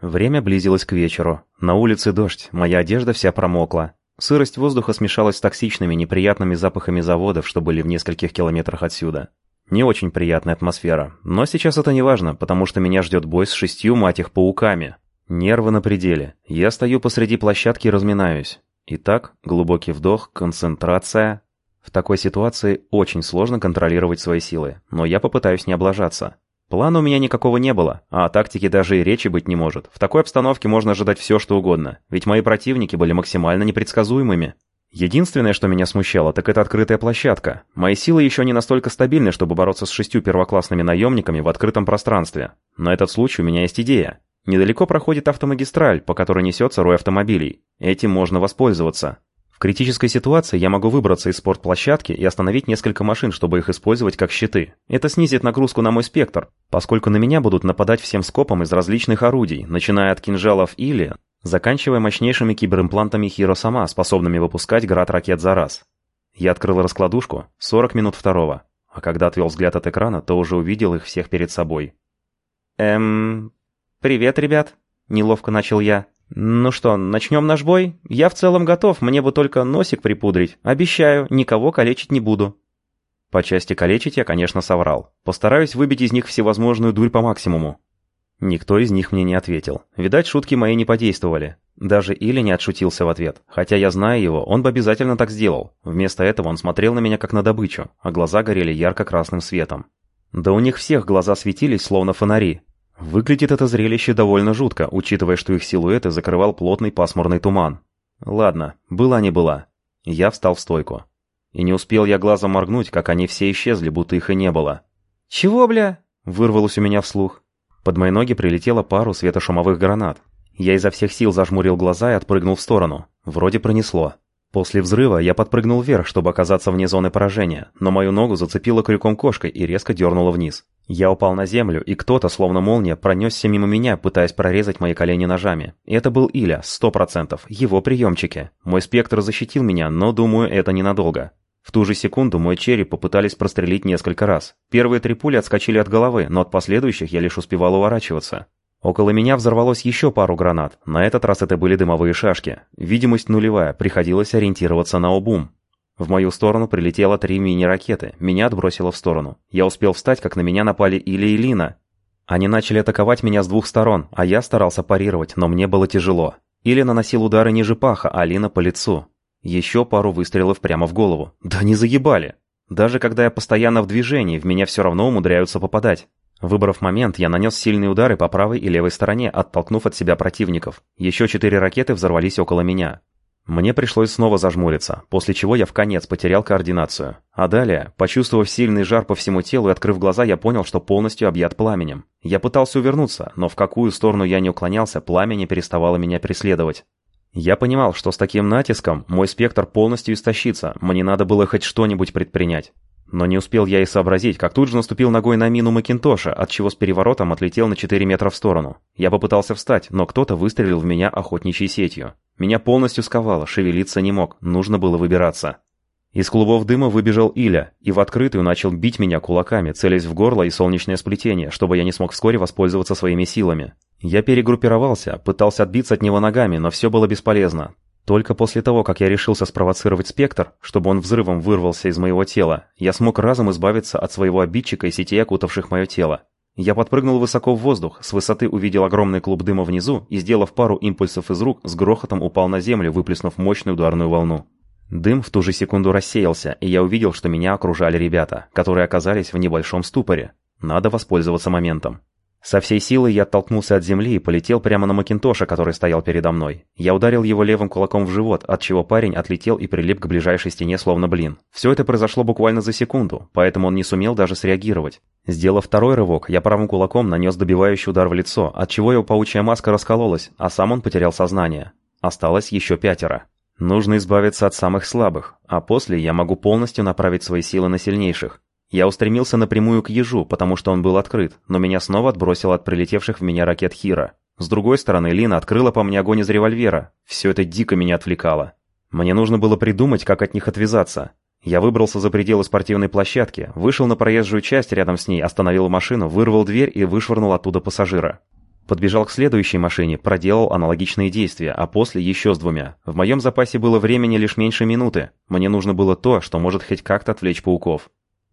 Время близилось к вечеру. На улице дождь, моя одежда вся промокла. Сырость воздуха смешалась с токсичными, неприятными запахами заводов, что были в нескольких километрах отсюда. Не очень приятная атмосфера. Но сейчас это не важно, потому что меня ждет бой с шестью, мать их, пауками. Нервы на пределе. Я стою посреди площадки и разминаюсь. Итак, глубокий вдох, концентрация. В такой ситуации очень сложно контролировать свои силы, но я попытаюсь не облажаться. Плана у меня никакого не было, а о тактике даже и речи быть не может. В такой обстановке можно ожидать все, что угодно, ведь мои противники были максимально непредсказуемыми. Единственное, что меня смущало, так это открытая площадка. Мои силы еще не настолько стабильны, чтобы бороться с шестью первоклассными наемниками в открытом пространстве. На этот случай у меня есть идея. Недалеко проходит автомагистраль, по которой несется рой автомобилей. Этим можно воспользоваться. В критической ситуации я могу выбраться из спортплощадки и остановить несколько машин, чтобы их использовать как щиты. Это снизит нагрузку на мой спектр, поскольку на меня будут нападать всем скопом из различных орудий, начиная от кинжалов или, заканчивая мощнейшими киберимплантами Хиро сама, способными выпускать град ракет за раз. Я открыл раскладушку 40 минут второго, а когда отвел взгляд от экрана, то уже увидел их всех перед собой. «Эм... Привет, ребят!» — неловко начал я. «Ну что, начнем наш бой? Я в целом готов, мне бы только носик припудрить. Обещаю, никого калечить не буду». По части калечить я, конечно, соврал. Постараюсь выбить из них всевозможную дурь по максимуму. Никто из них мне не ответил. Видать, шутки мои не подействовали. Даже Или не отшутился в ответ. Хотя я знаю его, он бы обязательно так сделал. Вместо этого он смотрел на меня как на добычу, а глаза горели ярко-красным светом. Да у них всех глаза светились, словно фонари. Выглядит это зрелище довольно жутко, учитывая, что их силуэты закрывал плотный пасмурный туман. Ладно, была не была. Я встал в стойку. И не успел я глазом моргнуть, как они все исчезли, будто их и не было. «Чего, бля?» — вырвалось у меня вслух. Под мои ноги прилетела пару светошумовых гранат. Я изо всех сил зажмурил глаза и отпрыгнул в сторону. Вроде пронесло. После взрыва я подпрыгнул вверх, чтобы оказаться вне зоны поражения, но мою ногу зацепило крюком кошкой и резко дернуло вниз. Я упал на землю, и кто-то, словно молния, пронесся мимо меня, пытаясь прорезать мои колени ножами. Это был Иля, сто процентов, его приемчики. Мой спектр защитил меня, но, думаю, это ненадолго. В ту же секунду мой череп попытались прострелить несколько раз. Первые три пули отскочили от головы, но от последующих я лишь успевал уворачиваться. Около меня взорвалось еще пару гранат. На этот раз это были дымовые шашки. Видимость нулевая, приходилось ориентироваться на обум. В мою сторону прилетело три мини-ракеты. Меня отбросило в сторону. Я успел встать, как на меня напали Или и Лина. Они начали атаковать меня с двух сторон, а я старался парировать, но мне было тяжело. Или наносил удары ниже паха, а Лина по лицу. Еще пару выстрелов прямо в голову. Да не заебали! Даже когда я постоянно в движении, в меня все равно умудряются попадать. Выбрав момент, я нанес сильные удары по правой и левой стороне, оттолкнув от себя противников. Еще четыре ракеты взорвались около меня. Мне пришлось снова зажмуриться, после чего я в конец потерял координацию. А далее, почувствовав сильный жар по всему телу и открыв глаза, я понял, что полностью объят пламенем. Я пытался увернуться, но в какую сторону я не уклонялся, пламя не переставало меня преследовать. Я понимал, что с таким натиском мой спектр полностью истощится, мне надо было хоть что-нибудь предпринять. Но не успел я и сообразить, как тут же наступил ногой на мину Макинтоша, от чего с переворотом отлетел на 4 метра в сторону. Я попытался встать, но кто-то выстрелил в меня охотничьей сетью. Меня полностью сковало, шевелиться не мог, нужно было выбираться. Из клубов дыма выбежал Иля и в открытую начал бить меня кулаками, целясь в горло и солнечное сплетение, чтобы я не смог вскоре воспользоваться своими силами. Я перегруппировался, пытался отбиться от него ногами, но все было бесполезно. Только после того, как я решился спровоцировать спектр, чтобы он взрывом вырвался из моего тела, я смог разом избавиться от своего обидчика и сетей, окутавших мое тело. Я подпрыгнул высоко в воздух, с высоты увидел огромный клуб дыма внизу и, сделав пару импульсов из рук, с грохотом упал на землю, выплеснув мощную ударную волну. Дым в ту же секунду рассеялся, и я увидел, что меня окружали ребята, которые оказались в небольшом ступоре. Надо воспользоваться моментом. Со всей силы я оттолкнулся от земли и полетел прямо на Макинтоша, который стоял передо мной. Я ударил его левым кулаком в живот, от чего парень отлетел и прилип к ближайшей стене словно блин. Все это произошло буквально за секунду, поэтому он не сумел даже среагировать. Сделав второй рывок, я правым кулаком нанес добивающий удар в лицо, от чего его паучья маска раскололась, а сам он потерял сознание. Осталось еще пятеро. Нужно избавиться от самых слабых, а после я могу полностью направить свои силы на сильнейших. Я устремился напрямую к ежу, потому что он был открыт, но меня снова отбросило от прилетевших в меня ракет Хира. С другой стороны, Лина открыла по мне огонь из револьвера. Все это дико меня отвлекало. Мне нужно было придумать, как от них отвязаться. Я выбрался за пределы спортивной площадки, вышел на проезжую часть рядом с ней, остановил машину, вырвал дверь и вышвырнул оттуда пассажира. Подбежал к следующей машине, проделал аналогичные действия, а после еще с двумя. В моем запасе было времени лишь меньше минуты. Мне нужно было то, что может хоть как-то отвлечь пауков.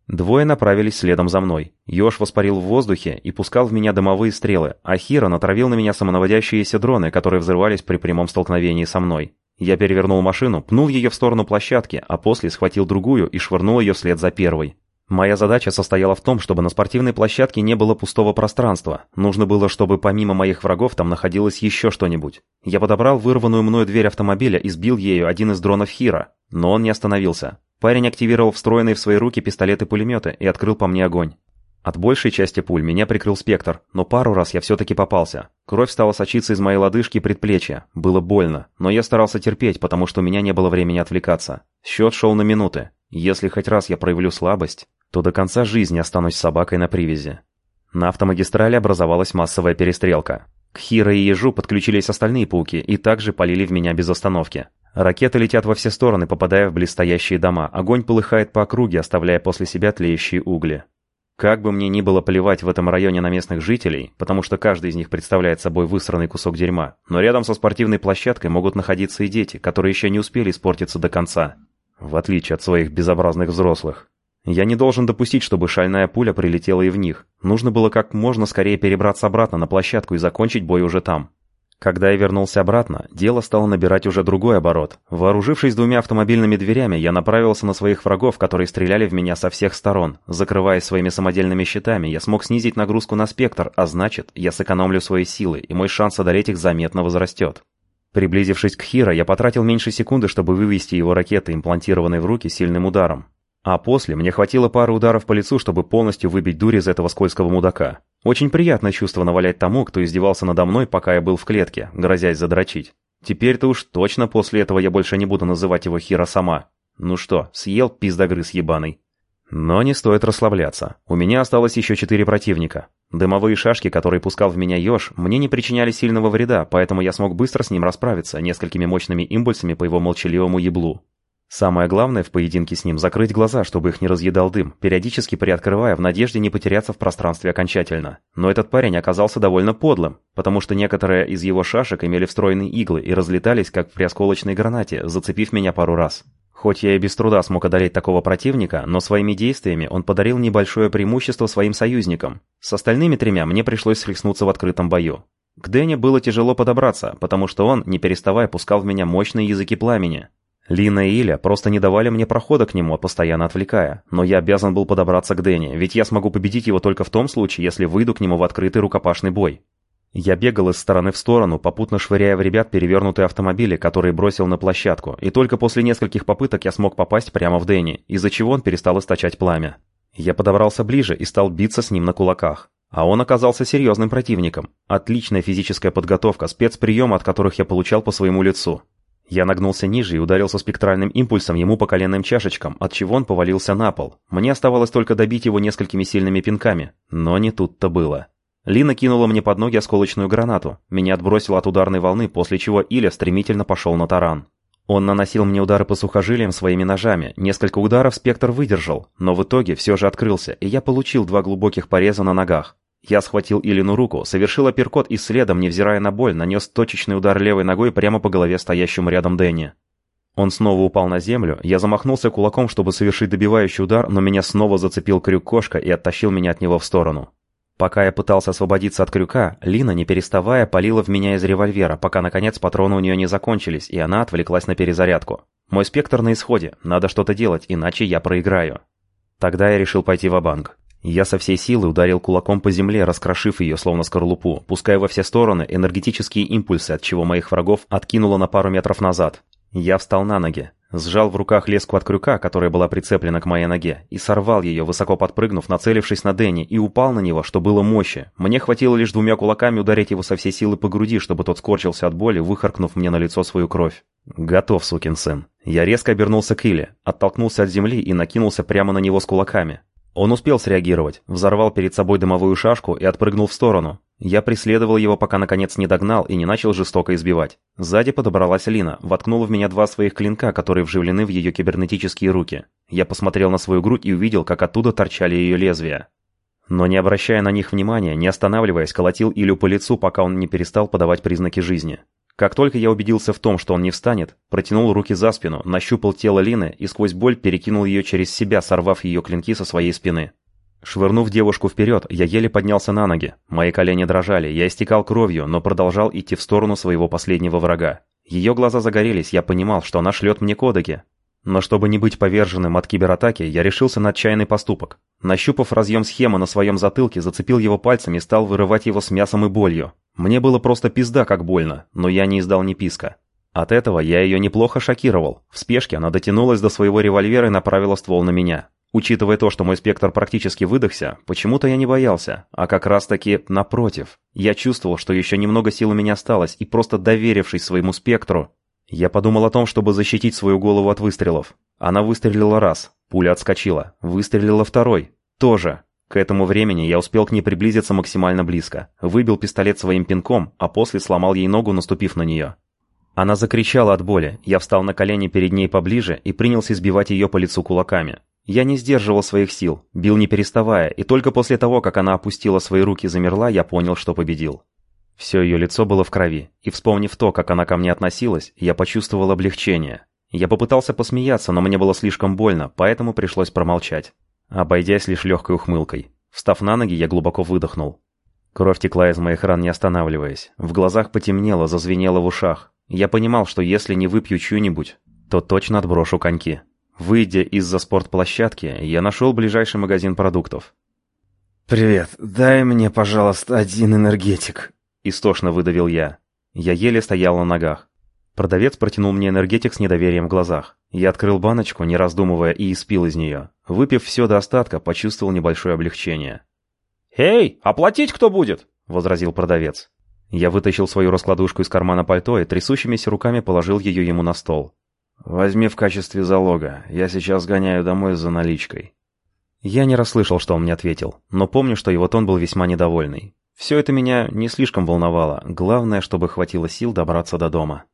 Двое направились следом за мной. Ёж воспарил в воздухе и пускал в меня дымовые стрелы, а Хира натравил на меня самонаводящиеся дроны, которые взрывались при прямом столкновении со мной. Я перевернул машину, пнул ее в сторону площадки, а после схватил другую и швырнул ее вслед за первой. Моя задача состояла в том, чтобы на спортивной площадке не было пустого пространства. Нужно было, чтобы помимо моих врагов там находилось еще что-нибудь. Я подобрал вырванную мною дверь автомобиля и сбил ею один из дронов Хира, но он не остановился. Парень активировал встроенные в свои руки пистолеты-пулеметы и открыл по мне огонь. От большей части пуль меня прикрыл спектр, но пару раз я все-таки попался. Кровь стала сочиться из моей лодыжки и предплечья. Было больно, но я старался терпеть, потому что у меня не было времени отвлекаться. Счет шел на минуты. Если хоть раз я проявлю слабость, то до конца жизни останусь собакой на привязи. На автомагистрали образовалась массовая перестрелка. К Хиро и Ежу подключились остальные пауки и также полили в меня без остановки. Ракеты летят во все стороны, попадая в близстоящие дома. Огонь полыхает по округе, оставляя после себя тлеющие угли. Как бы мне ни было плевать в этом районе на местных жителей, потому что каждый из них представляет собой высранный кусок дерьма, но рядом со спортивной площадкой могут находиться и дети, которые еще не успели испортиться до конца. В отличие от своих безобразных взрослых. Я не должен допустить, чтобы шальная пуля прилетела и в них. Нужно было как можно скорее перебраться обратно на площадку и закончить бой уже там. Когда я вернулся обратно, дело стало набирать уже другой оборот. Вооружившись двумя автомобильными дверями, я направился на своих врагов, которые стреляли в меня со всех сторон. Закрываясь своими самодельными щитами, я смог снизить нагрузку на спектр, а значит, я сэкономлю свои силы, и мой шанс одолеть их заметно возрастет. Приблизившись к Хиро, я потратил меньше секунды, чтобы вывести его ракеты, имплантированные в руки, сильным ударом. А после мне хватило пары ударов по лицу, чтобы полностью выбить дурь из этого скользкого мудака. Очень приятное чувство навалять тому, кто издевался надо мной, пока я был в клетке, грозясь задрочить. Теперь-то уж точно после этого я больше не буду называть его Хира сама. Ну что, съел пиздогрыз ебаный. Но не стоит расслабляться. У меня осталось еще четыре противника. Дымовые шашки, которые пускал в меня еж, мне не причиняли сильного вреда, поэтому я смог быстро с ним расправиться несколькими мощными импульсами по его молчаливому еблу. Самое главное в поединке с ним – закрыть глаза, чтобы их не разъедал дым, периодически приоткрывая в надежде не потеряться в пространстве окончательно. Но этот парень оказался довольно подлым, потому что некоторые из его шашек имели встроенные иглы и разлетались, как при осколочной гранате, зацепив меня пару раз. Хоть я и без труда смог одолеть такого противника, но своими действиями он подарил небольшое преимущество своим союзникам. С остальными тремя мне пришлось схлестнуться в открытом бою. К Дэне было тяжело подобраться, потому что он, не переставая, пускал в меня мощные языки пламени. Лина и Иля просто не давали мне прохода к нему, постоянно отвлекая. Но я обязан был подобраться к Дэнни, ведь я смогу победить его только в том случае, если выйду к нему в открытый рукопашный бой. Я бегал из стороны в сторону, попутно швыряя в ребят перевернутые автомобили, которые бросил на площадку, и только после нескольких попыток я смог попасть прямо в Дэнни, из-за чего он перестал источать пламя. Я подобрался ближе и стал биться с ним на кулаках. А он оказался серьезным противником. Отличная физическая подготовка, спецприемы, от которых я получал по своему лицу. Я нагнулся ниже и ударился спектральным импульсом ему по коленным чашечкам, от чего он повалился на пол. Мне оставалось только добить его несколькими сильными пинками, но не тут-то было. Лина кинула мне под ноги осколочную гранату. Меня отбросило от ударной волны, после чего Иля стремительно пошел на таран. Он наносил мне удары по сухожилиям своими ножами. Несколько ударов спектр выдержал, но в итоге все же открылся, и я получил два глубоких пореза на ногах. Я схватил Илину руку, совершил апперкот и следом, невзирая на боль, нанес точечный удар левой ногой прямо по голове стоящему рядом Дэнни. Он снова упал на землю, я замахнулся кулаком, чтобы совершить добивающий удар, но меня снова зацепил крюк кошка и оттащил меня от него в сторону. Пока я пытался освободиться от крюка, Лина, не переставая, палила в меня из револьвера, пока, наконец, патроны у нее не закончились, и она отвлеклась на перезарядку. Мой спектр на исходе, надо что-то делать, иначе я проиграю. Тогда я решил пойти в банк я со всей силы ударил кулаком по земле, раскрошив ее, словно скорлупу, пуская во все стороны энергетические импульсы, от чего моих врагов откинуло на пару метров назад. Я встал на ноги, сжал в руках леску от крюка, которая была прицеплена к моей ноге, и сорвал ее, высоко подпрыгнув, нацелившись на Дэнни, и упал на него, что было мощи. Мне хватило лишь двумя кулаками ударить его со всей силы по груди, чтобы тот скорчился от боли, выхаркнув мне на лицо свою кровь. «Готов, сукин сын». Я резко обернулся к Иле, оттолкнулся от земли и накинулся прямо на него с кулаками. Он успел среагировать, взорвал перед собой дымовую шашку и отпрыгнул в сторону. Я преследовал его, пока наконец не догнал и не начал жестоко избивать. Сзади подобралась Лина, воткнула в меня два своих клинка, которые вживлены в ее кибернетические руки. Я посмотрел на свою грудь и увидел, как оттуда торчали ее лезвия. Но не обращая на них внимания, не останавливаясь, колотил Илю по лицу, пока он не перестал подавать признаки жизни. Как только я убедился в том, что он не встанет, протянул руки за спину, нащупал тело Лины и сквозь боль перекинул ее через себя, сорвав ее клинки со своей спины. Швырнув девушку вперед, я еле поднялся на ноги. Мои колени дрожали, я истекал кровью, но продолжал идти в сторону своего последнего врага. Ее глаза загорелись, я понимал, что она шлет мне кодеки. Но чтобы не быть поверженным от кибератаки, я решился на отчаянный поступок. Нащупав разъем схемы на своем затылке, зацепил его пальцами и стал вырывать его с мясом и болью. Мне было просто пизда как больно, но я не издал ни писка. От этого я ее неплохо шокировал. В спешке она дотянулась до своего револьвера и направила ствол на меня. Учитывая то, что мой спектр практически выдохся, почему-то я не боялся, а как раз-таки напротив. Я чувствовал, что еще немного сил у меня осталось, и просто доверившись своему спектру, я подумал о том, чтобы защитить свою голову от выстрелов. Она выстрелила раз, пуля отскочила, выстрелила второй, тоже. К этому времени я успел к ней приблизиться максимально близко, выбил пистолет своим пинком, а после сломал ей ногу, наступив на нее. Она закричала от боли, я встал на колени перед ней поближе и принялся избивать ее по лицу кулаками. Я не сдерживал своих сил, бил не переставая, и только после того, как она опустила свои руки и замерла, я понял, что победил. Все ее лицо было в крови, и вспомнив то, как она ко мне относилась, я почувствовал облегчение. Я попытался посмеяться, но мне было слишком больно, поэтому пришлось промолчать, обойдясь лишь легкой ухмылкой. Встав на ноги, я глубоко выдохнул. Кровь текла из моих ран, не останавливаясь. В глазах потемнело, зазвенело в ушах. Я понимал, что если не выпью чью-нибудь, то точно отброшу коньки. Выйдя из-за спортплощадки, я нашел ближайший магазин продуктов. «Привет, дай мне, пожалуйста, один энергетик», Истошно выдавил я. Я еле стоял на ногах. Продавец протянул мне энергетик с недоверием в глазах. Я открыл баночку, не раздумывая, и испил из нее. Выпив все до остатка, почувствовал небольшое облегчение. «Эй, оплатить кто будет?» — возразил продавец. Я вытащил свою раскладушку из кармана пальто и трясущимися руками положил ее ему на стол. «Возьми в качестве залога. Я сейчас гоняю домой за наличкой». Я не расслышал, что он мне ответил, но помню, что его тон был весьма недовольный. Все это меня не слишком волновало, главное, чтобы хватило сил добраться до дома.